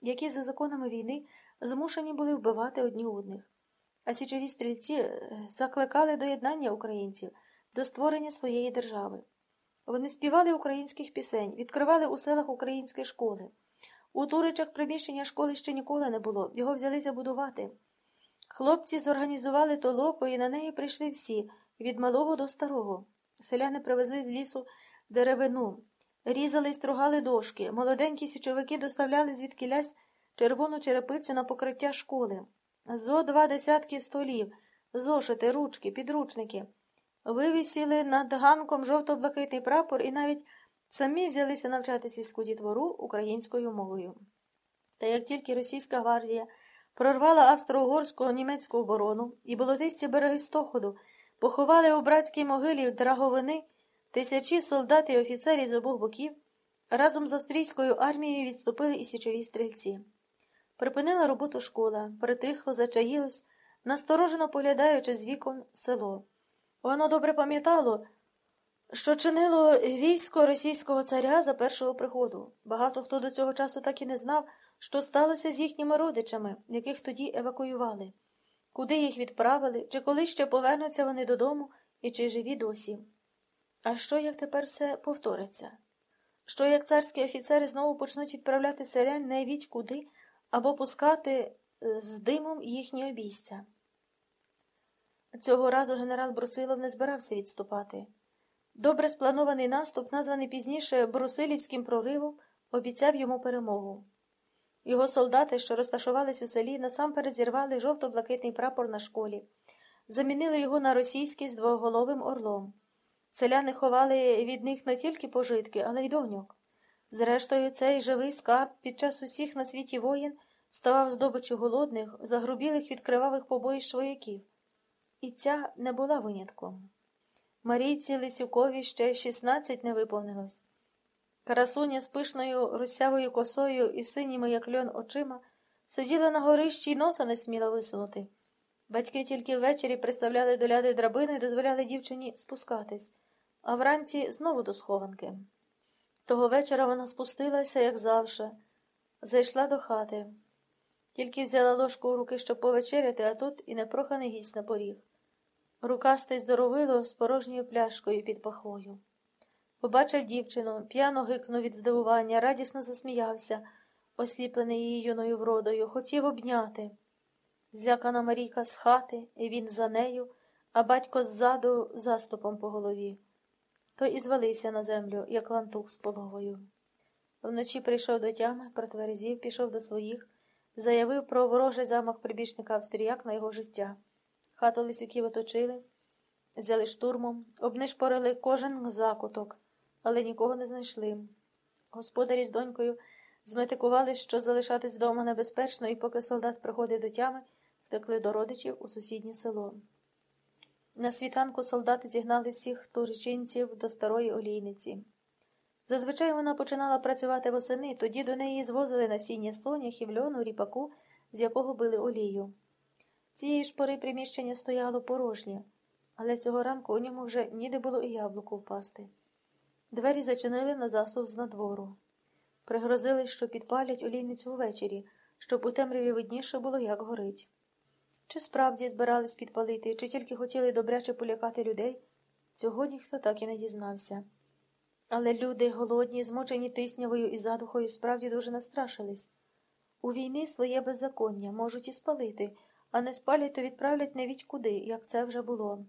які за законами війни змушені були вбивати одні одних. А січові стрільці е, закликали до єднання українців, до створення своєї держави. Вони співали українських пісень, відкривали у селах українські школи. У Туричах приміщення школи ще ніколи не було, його взялися будувати. Хлопці зорганізували толоку, і на неї прийшли всі, від малого до старого. Селяни привезли з лісу деревину, різали й стругали дошки. Молоденькі січовики доставляли звідкілясь червону черепицю на покриття школи. Зо два десятки столів, зошити, ручки, підручники. Вивісіли над ганком жовто-блакитний прапор і навіть самі взялися навчатися сільську дітвору українською мовою. Та як тільки російська гвардія прорвала австро-угорську німецьку оборону і болотисті береги Стоходу поховали у братській могилі драговини тисячі солдат і офіцерів з обох боків, разом з австрійською армією відступили і січові стрільці. Припинила роботу школа, притихло, зачаїлось, насторожено поглядаючи з вікон село. Воно добре пам'ятало, що чинило військо російського царя за першого приходу. Багато хто до цього часу так і не знав, що сталося з їхніми родичами, яких тоді евакуювали, куди їх відправили, чи коли ще повернуться вони додому і чи живі досі. А що, як тепер все повториться? Що, як царські офіцери знову почнуть відправляти селян найвіть куди або пускати е, з димом їхні обійстя? Цього разу генерал Брусилов не збирався відступати. Добре спланований наступ, названий пізніше Брусилівським проривом, обіцяв йому перемогу. Його солдати, що розташувались у селі, насамперед зірвали жовто-блакитний прапор на школі, замінили його на російський з двоголовим орлом. Селяни ховали від них не тільки пожитки, але й доньок. Зрештою, цей живий скарб під час усіх на світі воїн ставав здобичу голодних, загрубілих від кривавих побоїщ вояків. І ця не була винятком. Марійці Лисюкові ще 16 не виповнилось. Карасуня з пишною русявою косою і синіми, як льон, очима, сиділа на горищі й носа не сміла висунути. Батьки тільки ввечері приставляли до ляди драбину і дозволяли дівчині спускатись, а вранці знову до схованки. Того вечора вона спустилася, як завше, зайшла до хати. Тільки взяла ложку у руки, щоб повечеряти, а тут і непроханий гість на поріг. Рукастий здоровило з порожньою пляшкою під пахвою. Побачив дівчину, п'яно гикнув від здивування, радісно засміявся, осліплений її юною вродою, хотів обняти. Зякана Марійка з хати, і він за нею, а батько ззаду заступом по голові. Той і звалився на землю, як лантух з половою. Вночі прийшов до тями, протверезів, пішов до своїх, заявив про ворожий замах прибічника австріяк на його життя. Хату лисюків оточили, взяли штурмом, обнишпорили кожен закуток, але нікого не знайшли. Господарі з донькою зметикували, що залишатись вдома небезпечно, і поки солдат приходить до тями, втекли до родичів у сусіднє село. На світанку солдати зігнали всіх турчинців до старої олійниці. Зазвичай вона починала працювати восени, тоді до неї звозили насіння соняхів, льону, ріпаку, з якого били олію. Цієї ж пори приміщення стояло порожнє, але цього ранку у ньому вже ніде було і яблуку впасти. Двері зачинили на засув з надвору. Пригрозили, що підпалять олійницю ввечері, щоб у темряві видніше було, як горить. Чи справді збирались підпалити, чи тільки хотіли добряче полякати людей, цього ніхто так і не дізнався. Але люди, голодні, змучені тиснявою і задухою, справді дуже настрашились. У війни своє беззаконня можуть і спалити, а не спалять, то відправлять невідь куди, як це вже було.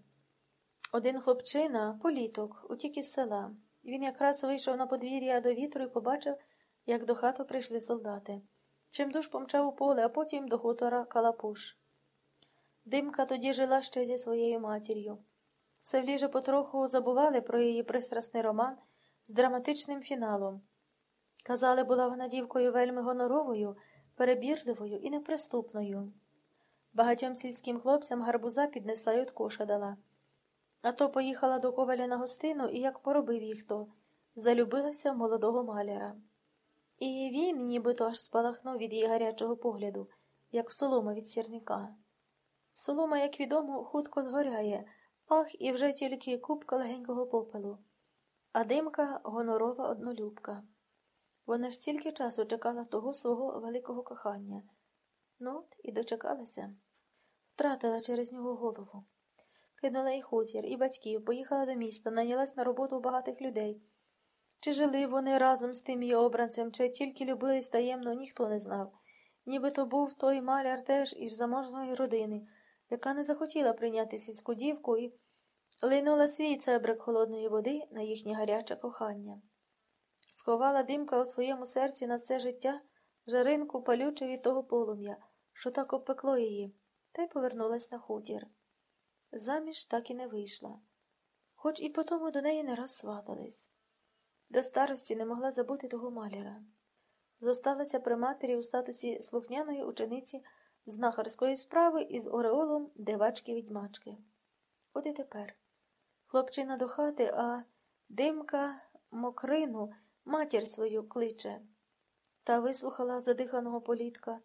Один хлопчина, політок, утік із села. Він якраз вийшов на подвір'я до вітру і побачив, як до хату прийшли солдати. Чимдуж помчав у поле, а потім до хутора Калапуш. Димка тоді жила ще зі своєю матір'ю. Все вліже потроху забували про її пристрасний роман з драматичним фіналом. Казали, була вона дівкою вельми гоноровою, перебірливою і неприступною. Багатьом сільським хлопцям гарбуза піднесла й от коша дала. А то поїхала до коваля на гостину і як поробив їх то, залюбилася в молодого маляра. І він нібито аж спалахнув від її гарячого погляду, як солома від сірника. Солома, як відомо, хутко згоряє, ах, і вже тільки купка легенького попелу, а димка гонорова однолюбка. Вона ж стільки часу чекала того свого великого кохання. Ну от і дочекалася. Втратила через нього голову. Кинула і хутір, і батьків, поїхала до міста, нанялась на роботу у багатих людей. Чи жили вони разом з тим її обранцем, чи тільки любились таємно, ніхто не знав. Ніби то був той маляр теж із заможної родини, яка не захотіла прийняти сільську дівку і линула свій цебрик холодної води на їхнє гаряче кохання. Сховала димка у своєму серці на все життя жаринку палючу від того полум'я, що так обпекло її, та й повернулась на хутір. Заміж так і не вийшла, хоч і потому до неї не раз сватались. До старості не могла забути того маляра. Зосталася при матері у статусі слухняної учениці знахарської справи із ореолом девачки відьмачки. От і тепер. Хлопчина до хати, а димка мокрину матір свою кличе. Та вислухала задиханого політка.